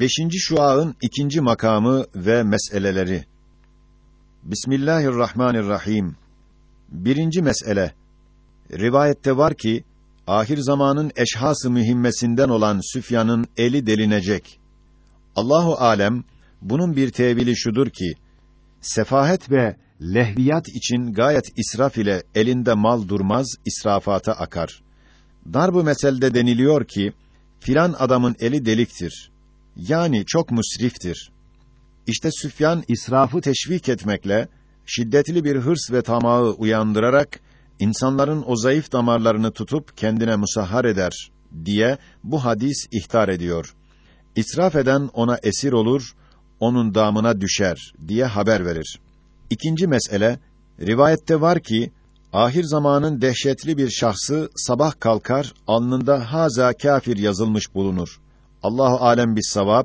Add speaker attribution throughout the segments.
Speaker 1: Beşinci şua'ın ikinci makamı ve meseleleri. Bismillahirrahmanirrahim. Birinci mesele. Rivayette var ki, ahir zamanın eşhası mühimmesinden olan Süfyan'ın eli delinecek. Allahu alem, bunun bir tevili şudur ki, sefahet ve lehviyat için gayet israf ile elinde mal durmaz, israfata akar. Darbu meselde deniliyor ki, filan adamın eli deliktir. Yani çok musriftir. İşte Süfyan israfı teşvik etmekle şiddetli bir hırs ve tamağı uyandırarak insanların o zayıf damarlarını tutup kendine musahhar eder diye bu hadis ihtar ediyor. İsraf eden ona esir olur, onun damına düşer diye haber verir. İkinci mesele rivayette var ki ahir zamanın dehşetli bir şahsı sabah kalkar alnında haza kafir yazılmış bulunur. Allahu alem bis savab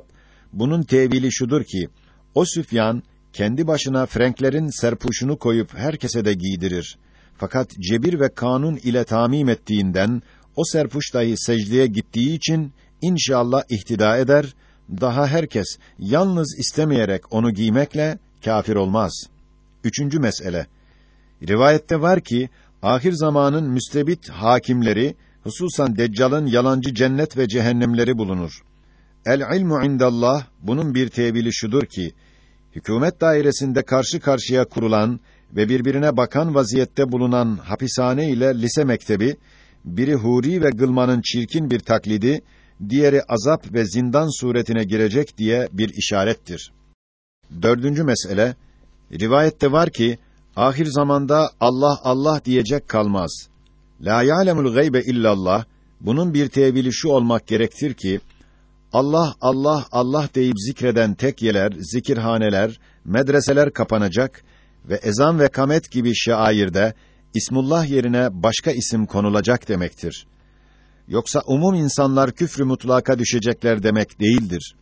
Speaker 1: bunun tevili şudur ki o Süfyan kendi başına Frenklerin serpuşunu koyup herkese de giydirir. Fakat cebir ve kanun ile tamim ettiğinden o serpuş dahi secdeye gittiği için inşallah ihtida eder. Daha herkes yalnız istemeyerek onu giymekle kafir olmaz. Üçüncü mesele. Rivayette var ki ahir zamanın müstebit hakimleri hususan Deccal'ın yalancı cennet ve cehennemleri bulunur. El ilmu indallah bunun bir tevili şudur ki hükümet dairesinde karşı karşıya kurulan ve birbirine bakan vaziyette bulunan hapishane ile lise mektebi biri huri ve gılmanın çirkin bir taklidi, diğeri azap ve zindan suretine girecek diye bir işarettir. Dördüncü mesele, rivayette var ki, ahir zamanda Allah Allah diyecek kalmaz. La ya'lemul gaybe illallah, bunun bir tevili şu olmak gerektir ki, Allah Allah Allah deyip zikreden tekyeler, zikirhaneler, medreseler kapanacak ve ezan ve kamet gibi şairde İsmullah yerine başka isim konulacak demektir. Yoksa umum insanlar küfrü mutlaka düşecekler demek değildir.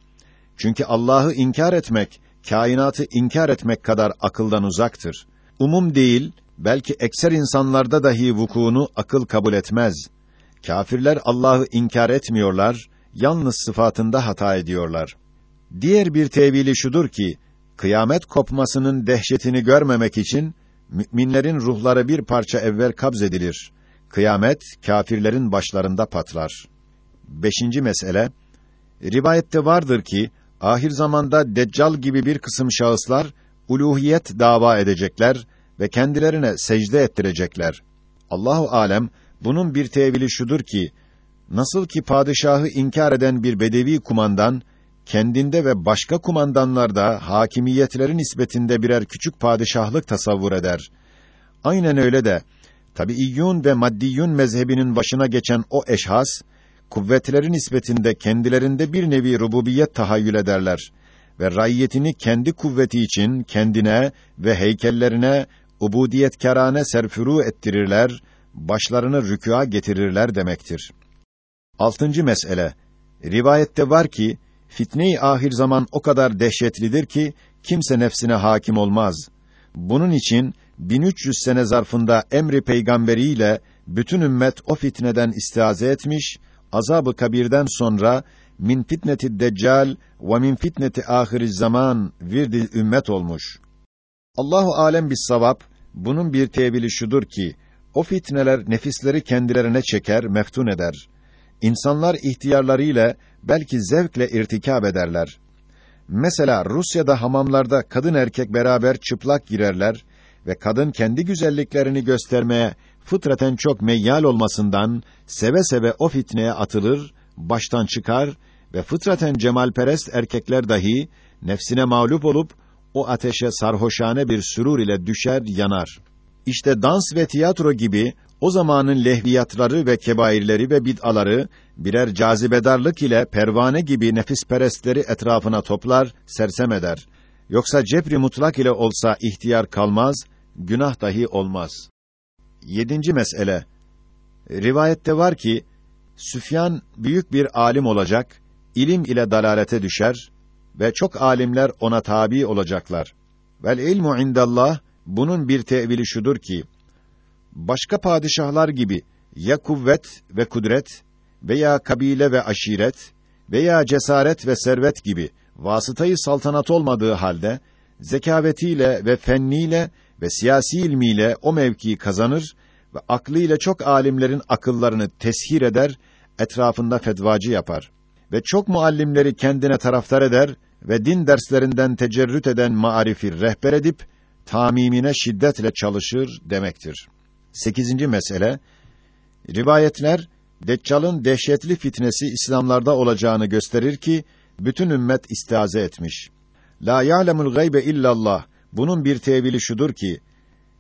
Speaker 1: Çünkü Allah'ı inkar etmek, kainatı inkar etmek kadar akıldan uzaktır. Umum değil, belki ekser insanlarda dahi vukuunu akıl kabul etmez. Kafirler Allah'ı inkar etmiyorlar, yalnız sıfatında hata ediyorlar. Diğer bir tevili şudur ki, kıyamet kopmasının dehşetini görmemek için, müminlerin ruhları bir parça evvel kabzedilir. Kıyamet, kâfirlerin başlarında patlar. Beşinci mesele, rivayette vardır ki, ahir zamanda Deccal gibi bir kısım şahıslar, uluhiyet dava edecekler ve kendilerine secde ettirecekler. Allahu alem, bunun bir tevili şudur ki, Nasıl ki padişahı inkar eden bir bedevi kumandan kendinde ve başka kumandanlarda hakimiyetlerin nispetinde birer küçük padişahlık tasavvur eder. Aynen öyle de tabiiyyun ve maddiyun mezhebinin başına geçen o eşhas kuvvetlerin nispetinde kendilerinde bir nevi rububiyet tahayyül ederler ve raiyetini kendi kuvveti için kendine ve heykellerine ubudiyetkarane serfuru ettirirler, başlarını rükûa getirirler demektir. Altıncı mesele. Rivayette var ki, fitne-i ahir zaman o kadar dehşetlidir ki, kimse nefsine hakim olmaz. Bunun için, 1300 sene zarfında emri peygamberiyle, bütün ümmet o fitneden istiaze etmiş, azabı kabirden sonra, min fitneti deccal ve min fitneti ahiriz zaman virdi ümmet olmuş. Allahu alem bis savab bunun bir tevili şudur ki o fitneler nefisleri kendilerine çeker, meftun eder. İnsanlar ihtiyarlarıyla belki zevkle irtikab ederler. Mesela Rusya'da hamamlarda kadın erkek beraber çıplak girerler ve kadın kendi güzelliklerini göstermeye fıtraten çok meyyal olmasından seve seve o fitneye atılır, baştan çıkar ve fıtraten cemalperest erkekler dahi nefsine mağlup olup o ateşe sarhoşane bir sürur ile düşer, yanar. İşte dans ve tiyatro gibi o zamanın lehviyatları ve kebairleri ve bid'aları birer cazibedarlık ile pervane gibi nefisperestleri etrafına toplar, sersem eder. Yoksa cebri mutlak ile olsa ihtiyar kalmaz, günah dahi olmaz. Yedinci mesele. Rivayette var ki, Süfyan büyük bir alim olacak, ilim ile dalalete düşer ve çok alimler ona tabi olacaklar. Vel ilmu indallah, bunun bir tevili şudur ki, başka padişahlar gibi ya kuvvet ve kudret veya kabile ve aşiret veya cesaret ve servet gibi vasıtayı saltanat olmadığı halde zekavetiyle ve fenniyle ve siyasi ilmiyle o mevkiyi kazanır ve aklıyla çok alimlerin akıllarını teshir eder, etrafında fetvacı yapar ve çok muallimleri kendine taraftar eder ve din derslerinden tecerrüt eden marifi rehber edip tamimine şiddetle çalışır demektir. Sekizinci mesele rivayetler Deccal'ın dehşetli fitnesi İslamlarda olacağını gösterir ki bütün ümmet istiaze etmiş. La ya'lemul gaybe illallah. Bunun bir tevili şudur ki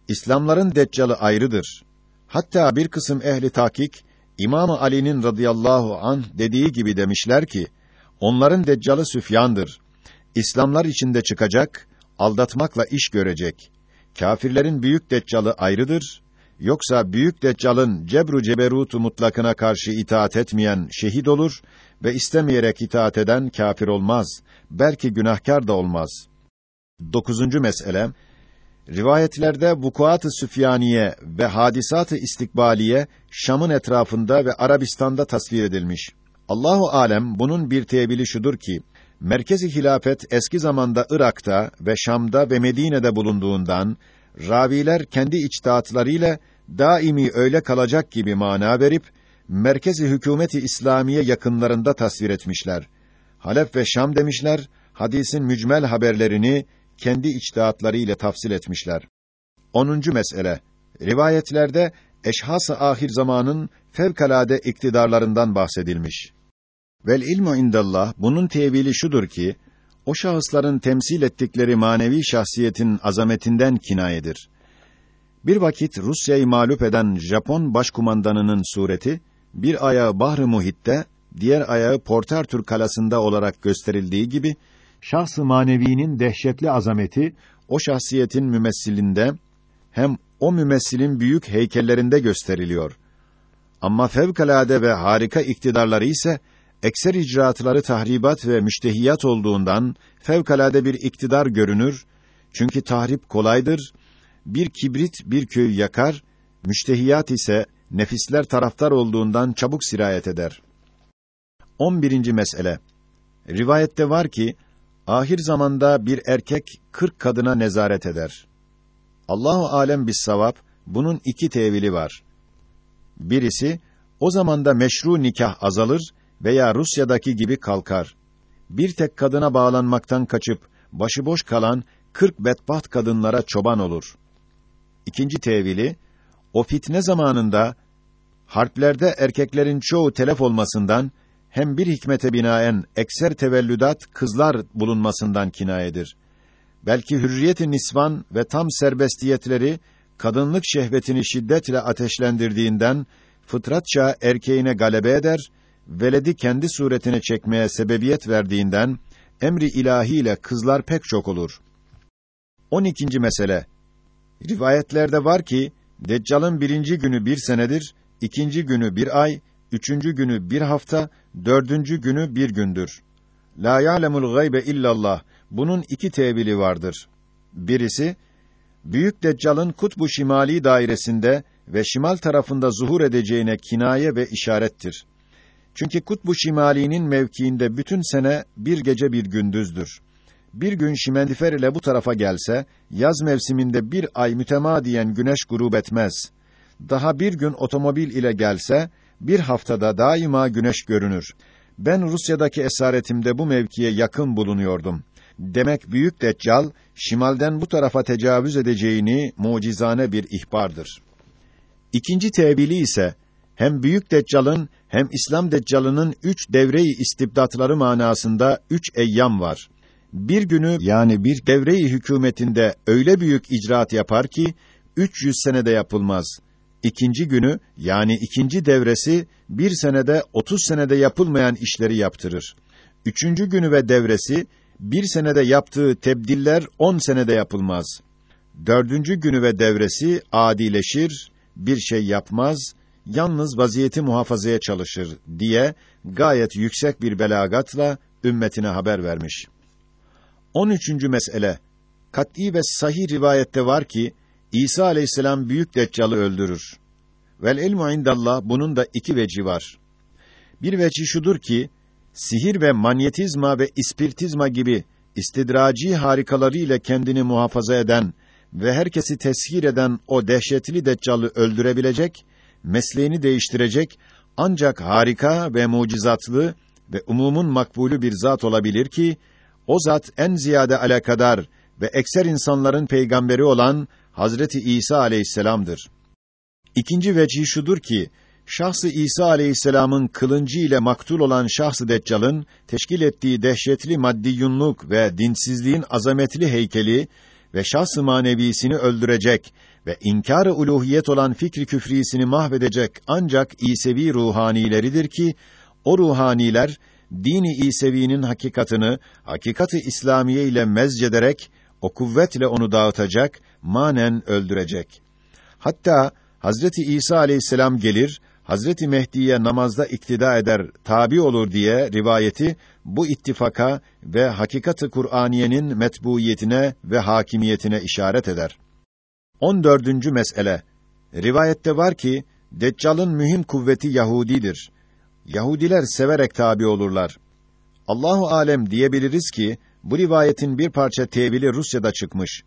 Speaker 1: İslamların Deccal'ı ayrıdır. Hatta bir kısım ehli takik İmam Ali'nin radıyallahu anh dediği gibi demişler ki onların Deccal'ı Süfyan'dır. İslamlar içinde çıkacak, aldatmakla iş görecek. Kafirlerin büyük Deccal'ı ayrıdır. Yoksa büyük Deccal'ın cebru ceberutu mutlakına karşı itaat etmeyen şehit olur ve istemeyerek itaat eden kafir olmaz. Belki günahkar da olmaz. Dokuzuncu mesele Rivayetlerde vukuat-ı süfyaniye ve hadisat-ı istikbaliye Şam'ın etrafında ve Arabistan'da tasvir edilmiş. Allahu alem bunun bir tevili şudur ki merkezi hilafet eski zamanda Irak'ta ve Şam'da ve Medine'de bulunduğundan raviler kendi içtihatlarıyla daimi öyle kalacak gibi mana verip merkezi hükümeti İslamiye yakınlarında tasvir etmişler. Halep ve Şam demişler, hadisin mücmel haberlerini kendi içtihatları ile tafsil etmişler. 10. mesele. Rivayetlerde eşhas-ı ahir zamanın fevkalade iktidarlarından bahsedilmiş. Vel ilmu indallah bunun tevili şudur ki o şahısların temsil ettikleri manevi şahsiyetin azametinden kinayedir. Bir vakit Rusya'yı mağlup eden Japon başkumandanının sureti bir ayağı Bahr-ı Muhit'te, diğer ayağı Portertür kalasında olarak gösterildiği gibi şahs-ı manevinin dehşetli azameti o şahsiyetin mümessilinde hem o mümessilin büyük heykellerinde gösteriliyor. Ama fevkalade ve harika iktidarları ise ekser icraatları tahribat ve müştehiyat olduğundan fevkalade bir iktidar görünür. Çünkü tahrip kolaydır. Bir kibrit bir köyü yakar, müştehiyat ise nefisler taraftar olduğundan çabuk sirayet eder. 11. mesele. Rivayette var ki ahir zamanda bir erkek kırk kadına nezaret eder. Allahu alem bis savap bunun iki tevili var. Birisi o zamanda meşru nikah azalır veya Rusya'daki gibi kalkar. Bir tek kadına bağlanmaktan kaçıp başıboş kalan kırk bedbaht kadınlara çoban olur. İkinci tevili o fitne zamanında harplerde erkeklerin çoğu telef olmasından hem bir hikmete binaen ekser tevellüdat kızlar bulunmasından kinayedir. Belki hürriyet-i nisvan ve tam serbestiyetleri kadınlık şehvetini şiddetle ateşlendirdiğinden fıtratça erkeğine galebe eder, veledi kendi suretine çekmeye sebebiyet verdiğinden emri ilahiyle kızlar pek çok olur. 12. mesele. Rivayetlerde var ki Deccal'ın birinci günü bir senedir, ikinci günü bir ay, üçüncü günü bir hafta, dördüncü günü bir gündür. La ya'lemul gaybe illallah. Bunun iki tevili vardır. Birisi, Büyük Deccal'ın kutbu şimali dairesinde ve şimal tarafında zuhur edeceğine kinaye ve işarettir. Çünkü kutbu şimalinin mevkiinde bütün sene bir gece bir gündüzdür. Bir gün şimendifer ile bu tarafa gelse, yaz mevsiminde bir ay mütemadiyen güneş grup etmez. Daha bir gün otomobil ile gelse, bir haftada daima güneş görünür. Ben Rusya'daki esaretimde bu mevkiye yakın bulunuyordum. Demek büyük deccal şimalden bu tarafa tecavüz edeceğini mucizane bir ihbardır. İkinci tevili ise hem büyük deccalın hem İslam deccalının üç devreyi istibdatları manasında üç eyyam var. Bir günü yani bir devreyi hükümetinde öyle büyük icraat yapar ki 300 senede yapılmaz. İkinci günü yani ikinci devresi bir senede otuz senede yapılmayan işleri yaptırır. Üçüncü günü ve devresi bir senede yaptığı tebdiller on senede yapılmaz. Dördüncü günü ve devresi adileşir, bir şey yapmaz, yalnız vaziyeti muhafazaya çalışır diye gayet yüksek bir belagatla ümmetine haber vermiş. 13. mesele Kat'î ve sahih rivayette var ki İsa aleyhisselam büyük deccalı öldürür. Vel ilmu indallah bunun da iki veci var. Bir veci şudur ki sihir ve manyetizma ve ispiritizma gibi istidraci harikaları ile kendini muhafaza eden ve herkesi teshir eden o dehşetli deccalı öldürebilecek, mesleğini değiştirecek ancak harika ve mucizatlı ve umumun makbulü bir zat olabilir ki o zat en ziyade alakadar ve ekser insanların peygamberi olan Hazreti İsa aleyhisselam'dır. İkinci vecihi şudur ki şahsı İsa aleyhisselam'ın kılıncı ile maktul olan şahsı Deccal'ın teşkil ettiği dehşetli maddiyunluk ve dinsizliğin azametli heykeli ve şahs-ı manevisini öldürecek ve inkar-ı uluhiyet olan fikri küfrisini mahvedecek ancak İsevi ruhanileridir ki o ruhaniler dini İsevi'nin hakikatını hakikati İslamiye ile mezcederek o kuvvetle onu dağıtacak, manen öldürecek. Hatta Hazreti İsa aleyhisselam gelir, Hazreti Mehdi'ye namazda iktida eder, tabi olur diye rivayeti bu ittifaka ve hakikati Kur'aniyenin metbuiyetine ve hakimiyetine işaret eder. 14. mesele. Rivayette var ki Deccal'ın mühim kuvveti Yahudidir. Yahudiler severek tabi olurlar. Allahu alem diyebiliriz ki bu rivayetin bir parça tevili Rusya'da çıkmış.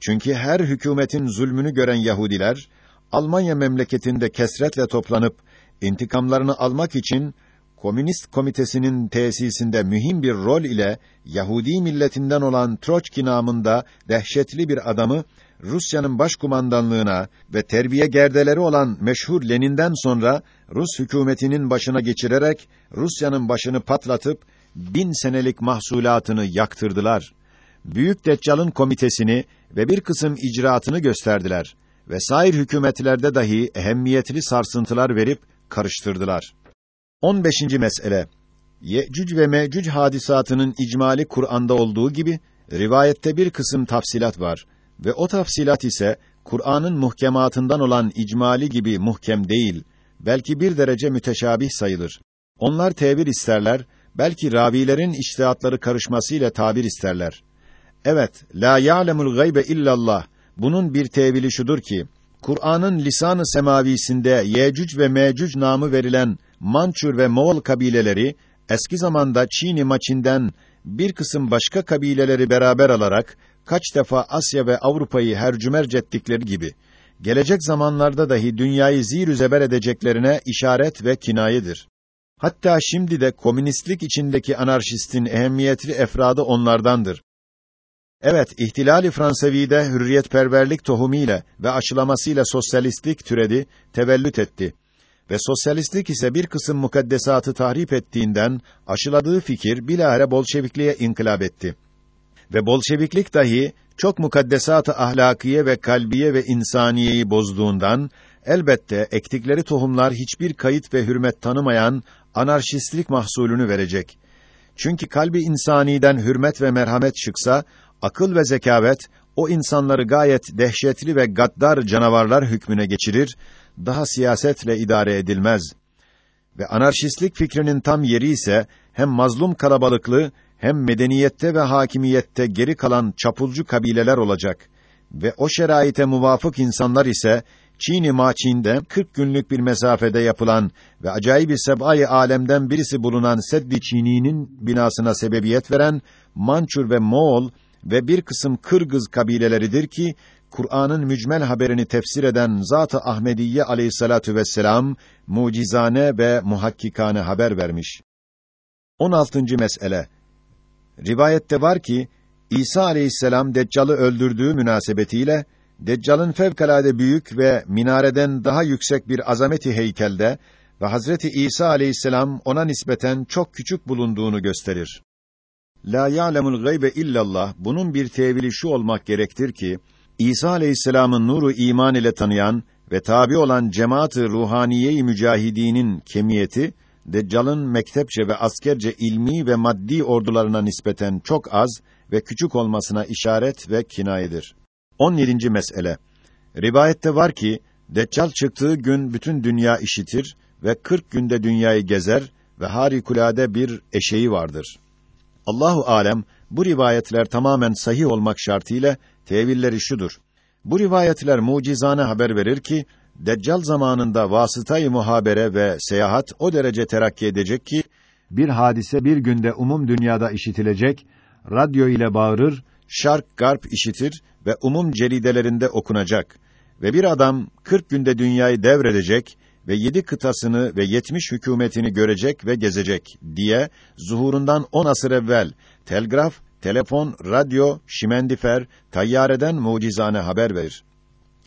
Speaker 1: Çünkü her hükümetin zulmünü gören Yahudiler Almanya memleketinde kesretle toplanıp intikamlarını almak için Komünist Komitesi'nin tesisinde mühim bir rol ile Yahudi milletinden olan Troçki namında dehşetli bir adamı Rusya'nın başkumandanlığına ve terbiye gerdeleri olan meşhur Lenin'den sonra Rus hükümetinin başına geçirerek Rusya'nın başını patlatıp bin senelik mahsulatını yaktırdılar. Büyük Deccal'ın komitesini ve bir kısım icraatını gösterdiler ve sair hükümetlerde dahi ehemmiyetli sarsıntılar verip karıştırdılar. 15. mesele Yecüc ve Mecüc hadisatının icmali Kur'an'da olduğu gibi rivayette bir kısım tafsilat var ve o tafsilat ise Kur'an'ın muhkematından olan icmali gibi muhkem değil, belki bir derece müteşabih sayılır. Onlar tevil isterler, belki ravilerin içtihatları karışmasıyla tabir isterler. Evet, la ya'lemul gaybe illallah. Bunun bir tevili şudur ki, Kur'an'ın lisan-ı semavisinde Yecüc ve Mecüc namı verilen Mançur ve Moğol kabileleri eski zamanda Çin'i maçinden bir kısım başka kabileleri beraber alarak kaç defa Asya ve Avrupa'yı hercümerc ettikleri gibi gelecek zamanlarda dahi dünyayı zir zeber edeceklerine işaret ve kinayedir. Hatta şimdi de komünistlik içindeki anarşistin ehemmiyetli efradı onlardandır. Evet, ihtilali Fransevi'de hürriyetperverlik tohumiyle ve aşılamasıyla sosyalistlik türedi, tevellüt etti. Ve sosyalistlik ise bir kısım mukaddesatı tahrip ettiğinden aşıladığı fikir bilahare Bolşevikliğe inkılap etti. Ve Bolşeviklik dahi çok mukaddesatı ahlakiye ve kalbiye ve insaniyeyi bozduğundan elbette ektikleri tohumlar hiçbir kayıt ve hürmet tanımayan anarşistlik mahsulünü verecek. Çünkü kalbi insaniden hürmet ve merhamet çıksa akıl ve zekavet o insanları gayet dehşetli ve gaddar canavarlar hükmüne geçirir, daha siyasetle idare edilmez. Ve anarşistlik fikrinin tam yeri ise hem mazlum kalabalıklı hem medeniyette ve hakimiyette geri kalan çapulcu kabileler olacak ve o şeraite muvafık insanlar ise Çin'i Maçin'de 40 günlük bir mesafede yapılan ve acayip bir seb'ayı alemden birisi bulunan Seddi Çini'nin binasına sebebiyet veren Mançur ve Moğol ve bir kısım Kırgız kabileleridir ki Kur'an'ın mücmel haberini tefsir eden Zat-ı Ahmediye Aleyhissalatu vesselam mucizane ve muhakkikane haber vermiş. 16. mesele. Rivayette var ki İsa Aleyhisselam Deccal'ı öldürdüğü münasebetiyle Deccal'ın fevkalade büyük ve minareden daha yüksek bir azameti heykelde ve Hazreti İsa Aleyhisselam ona nispeten çok küçük bulunduğunu gösterir. La ya'lemul gaybe illallah bunun bir tevili şu olmak gerektir ki İsa Aleyhisselam'ın nuru iman ile tanıyan ve tabi olan cemaat-ı ruhaniye-i mücahidinin kemiyeti Deccal'ın mektepçe ve askerce ilmi ve maddi ordularına nispeten çok az ve küçük olmasına işaret ve kinayedir. 17. mesele. Rivayette var ki Deccal çıktığı gün bütün dünya işitir ve 40 günde dünyayı gezer ve harikulade bir eşeği vardır. Allahu alem bu rivayetler tamamen sahih olmak şartıyla tevilleri şudur. Bu rivayetler mucizane haber verir ki Deccal zamanında vasıtayı muhabere ve seyahat o derece terakki edecek ki bir hadise bir günde umum dünyada işitilecek, radyo ile bağırır, şark garp işitir ve umum ceridelerinde okunacak ve bir adam 40 günde dünyayı devredecek ve yedi kıtasını ve yetmiş hükümetini görecek ve gezecek diye zuhurundan on asır evvel telgraf, telefon, radyo, şimendifer, tayyareden mucizane haber verir.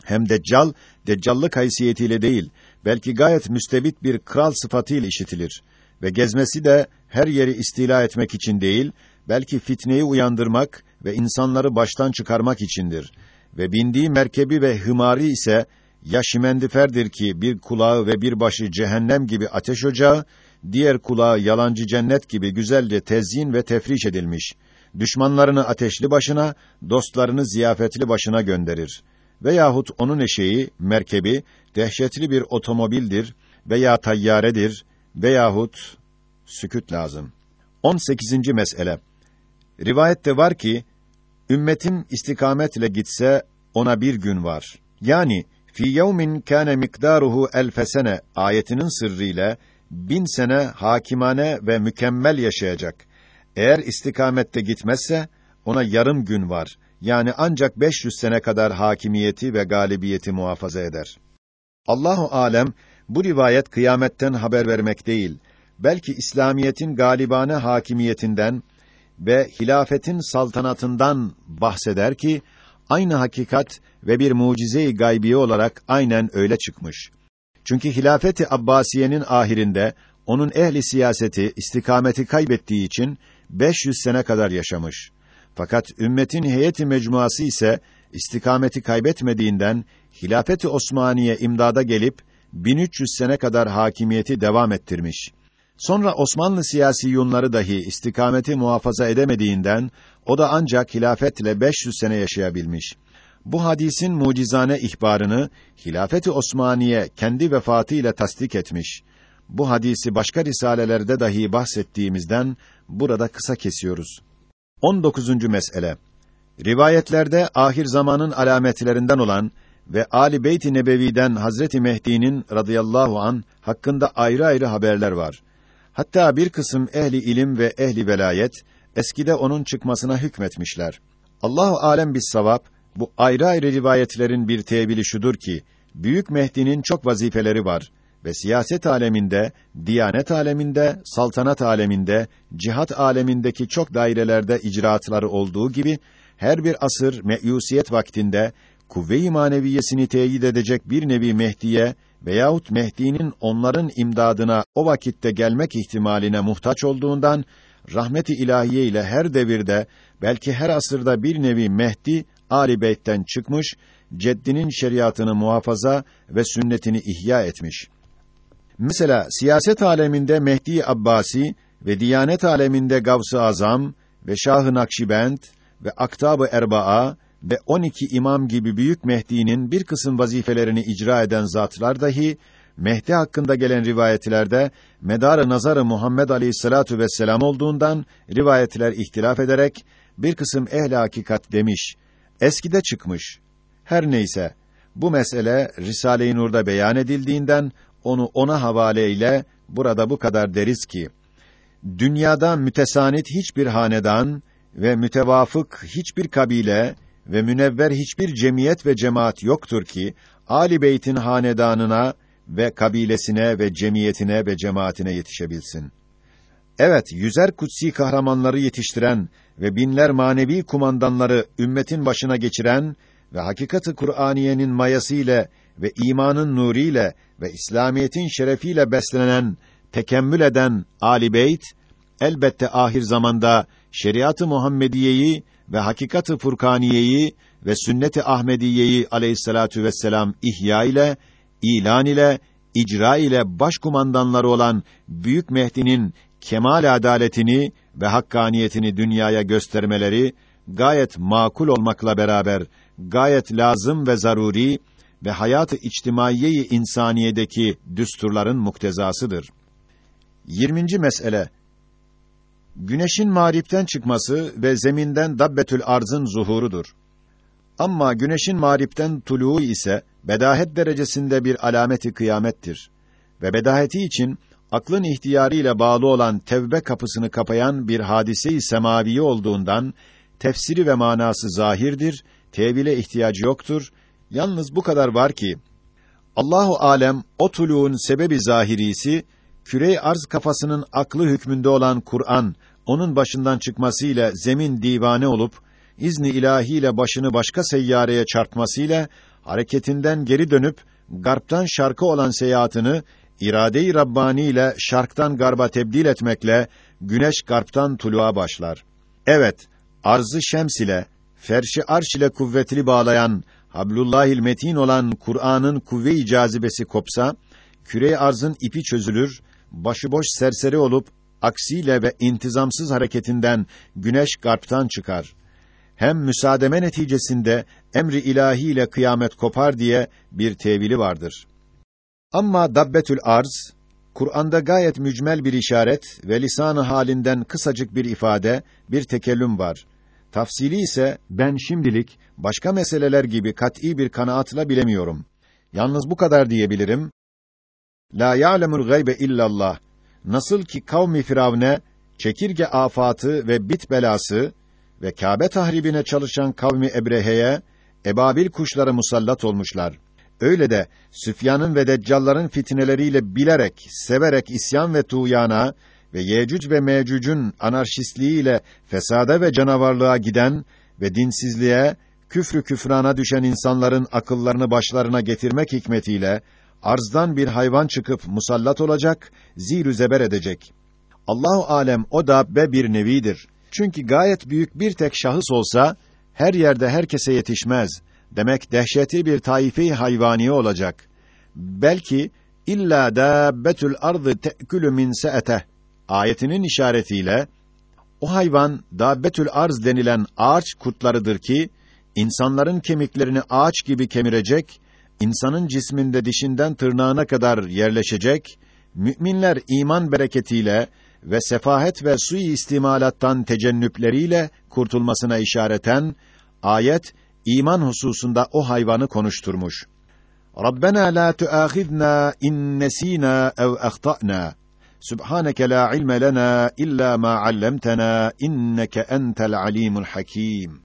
Speaker 1: Hem Deccal, Deccallık haysiyetiyle değil, belki gayet müstebit bir kral sıfatıyla işitilir. Ve gezmesi de her yeri istila etmek için değil, belki fitneyi uyandırmak ve insanları baştan çıkarmak içindir. Ve bindiği merkebi ve hımari ise ya şimendiferdir ki bir kulağı ve bir başı cehennem gibi ateş ocağı, diğer kulağı yalancı cennet gibi güzelce tezyin ve tefriş edilmiş. Düşmanlarını ateşli başına, dostlarını ziyafetli başına gönderir. Veyahut onun eşeği, merkebi, dehşetli bir otomobildir veya tayyaredir veyahut süküt lazım. 18. mesele. Rivayette var ki ümmetim istikametle gitse ona bir gün var. Yani fi yevmin kâne mikdaruhu elfe sene ayetinin sırrıyla bin sene hakimane ve mükemmel yaşayacak. Eğer istikamette gitmezse ona yarım gün var. Yani ancak 500 sene kadar hakimiyeti ve galibiyeti muhafaza eder. Allahu alem bu rivayet kıyametten haber vermek değil, belki İslamiyetin galibane hakimiyetinden ve hilafetin saltanatından bahseder ki aynı hakikat ve bir mucize-i gaybiye olarak aynen öyle çıkmış. Çünkü hilafeti Abbasiye'nin ahirinde onun ehli siyaseti istikameti kaybettiği için 500 sene kadar yaşamış. Fakat ümmetin heyeti mecmuası ise istikameti kaybetmediğinden hilafeti Osmaniye imdada gelip 1300 sene kadar hakimiyeti devam ettirmiş. Sonra Osmanlı siyasi yunları dahi istikameti muhafaza edemediğinden o da ancak hilafetle 500 sene yaşayabilmiş. Bu hadisin mucizane ihbarını Hilafeti Osmaniye kendi vefatı ile tasdik etmiş. Bu hadisi başka risalelerde dahi bahsettiğimizden burada kısa kesiyoruz. 19. mesele. Rivayetlerde ahir zamanın alametlerinden olan ve Ali Beyt-i Nebevi'den Hazreti Mehdi'nin radıyallahu an hakkında ayrı ayrı haberler var. Hatta bir kısım ehli ilim ve ehli velayet eskide onun çıkmasına hükmetmişler. Allahu alem bis savap bu ayrı ayrı rivayetlerin bir tevili şudur ki Büyük Mehdi'nin çok vazifeleri var ve siyaset aleminde, diyanet aleminde, saltanat aleminde, cihat alemindeki çok dairelerde icraatları olduğu gibi her bir asır meyusiyet vaktinde kuvve-i maneviyesini teyit edecek bir nevi Mehdiye veyahut Mehdi'nin onların imdadına o vakitte gelmek ihtimaline muhtaç olduğundan rahmeti ilahiye ile her devirde belki her asırda bir nevi Mehdi Ali Beyt'ten çıkmış, ceddinin şeriatını muhafaza ve sünnetini ihya etmiş. Mesela siyaset aleminde Mehdi Abbasi ve diyanet aleminde Gavs-ı Azam ve Şah-ı Nakşibend ve Aktab-ı Erbaa ve 12 imam gibi büyük Mehdi'nin bir kısım vazifelerini icra eden zatlar dahi Mehdi hakkında gelen rivayetlerde medar-ı nazarı Muhammed Aleyhissalatu vesselam olduğundan rivayetler ihtilaf ederek bir kısım ehli hakikat demiş. Eskide çıkmış. Her neyse bu mesele Risale-i Nur'da beyan edildiğinden onu ona havale ile burada bu kadar deriz ki dünyada mütesanit hiçbir hanedan ve mütevafık hiçbir kabile ve münevver hiçbir cemiyet ve cemaat yoktur ki Ali Beyt'in hanedanına ve kabilesine ve cemiyetine ve cemaatine yetişebilsin. Evet, yüzer kutsi kahramanları yetiştiren ve binler manevi kumandanları ümmetin başına geçiren ve hakikati Kur'aniyenin mayası ile ve imanın nuriyle ve İslamiyetin şerefiyle beslenen, tekemmül eden Ali Beyt elbette ahir zamanda şeriatı Muhammediyeyi ve hakikati Furkaniyeyi ve sünnet-i Ahmediyeyi aleyhissalatu vesselam ihya ile, ilan ile, icra ile başkumandanları olan Büyük Mehdi'nin kemal adaletini ve hakkaniyetini dünyaya göstermeleri gayet makul olmakla beraber gayet lazım ve zaruri ve hayatı içtimaiye-i insaniyedeki düsturların muktezasıdır. 20. mesele Güneşin mağripten çıkması ve zeminden dabbetül arzın zuhurudur. Ama güneşin mağripten tuluğu ise bedahet derecesinde bir alameti kıyamettir ve bedaheti için aklın ihtiyarıyla bağlı olan tevbe kapısını kapayan bir hadise-i semavi olduğundan tefsiri ve manası zahirdir, tevile ihtiyacı yoktur. Yalnız bu kadar var ki Allahu alem o tuluğun sebebi zahirisi kürey arz kafasının aklı hükmünde olan Kur'an onun başından çıkmasıyla zemin divane olup izni ilahiyle başını başka seyyareye çarpmasıyla hareketinden geri dönüp garptan şarka olan seyahatini irade-i Rabbani ile şarktan garba tebdil etmekle güneş garptan tuluğa başlar. Evet, arzı şems ile ferşi arş ile kuvvetli bağlayan Hablullahil metin olan Kur'an'ın kuvve-i cazibesi kopsa, küre arzın ipi çözülür, başıboş serseri olup aksiyle ve intizamsız hareketinden güneş garptan çıkar. Hem müsaademe neticesinde emri ilahi ile kıyamet kopar diye bir tevili vardır. Ama dabbetül arz Kur'an'da gayet mücmel bir işaret ve lisanı halinden kısacık bir ifade, bir tekellüm var. Tafsili ise ben şimdilik başka meseleler gibi kat'î bir kanaatla bilemiyorum. Yalnız bu kadar diyebilirim. La ya'lemul gaybe illallah. Nasıl ki kavmi Firavne çekirge afatı ve bit belası ve Kâbe tahribine çalışan kavmi Ebrehe'ye ebabil kuşları musallat olmuşlar. Öyle de Süfyan'ın ve Deccalların fitneleriyle bilerek, severek isyan ve tuğyana ve Yecüc ve Mecüc'ün anarşistliğiyle fesada ve canavarlığa giden ve dinsizliğe, küfrü küfrana düşen insanların akıllarını başlarına getirmek hikmetiyle arzdan bir hayvan çıkıp musallat olacak, zîr zeber edecek. Allahu alem o da be bir nevidir. Çünkü gayet büyük bir tek şahıs olsa her yerde herkese yetişmez. Demek dehşetli bir taife-i hayvani olacak. Belki illa dabbetul ardı te'külü min se'ete ayetinin işaretiyle o hayvan dabbetül arz denilen ağaç kurtlarıdır ki insanların kemiklerini ağaç gibi kemirecek, insanın cisminde dişinden tırnağına kadar yerleşecek, müminler iman bereketiyle ve sefahet ve sui istimalattan tecennüpleriyle kurtulmasına işareten ayet iman hususunda o hayvanı konuşturmuş. Rabbena la tuâkhidna in nesînâ ev ahtâ'nâ. Subhaneke la ilme lena illa ma allamtana inneke entel alimul hakim.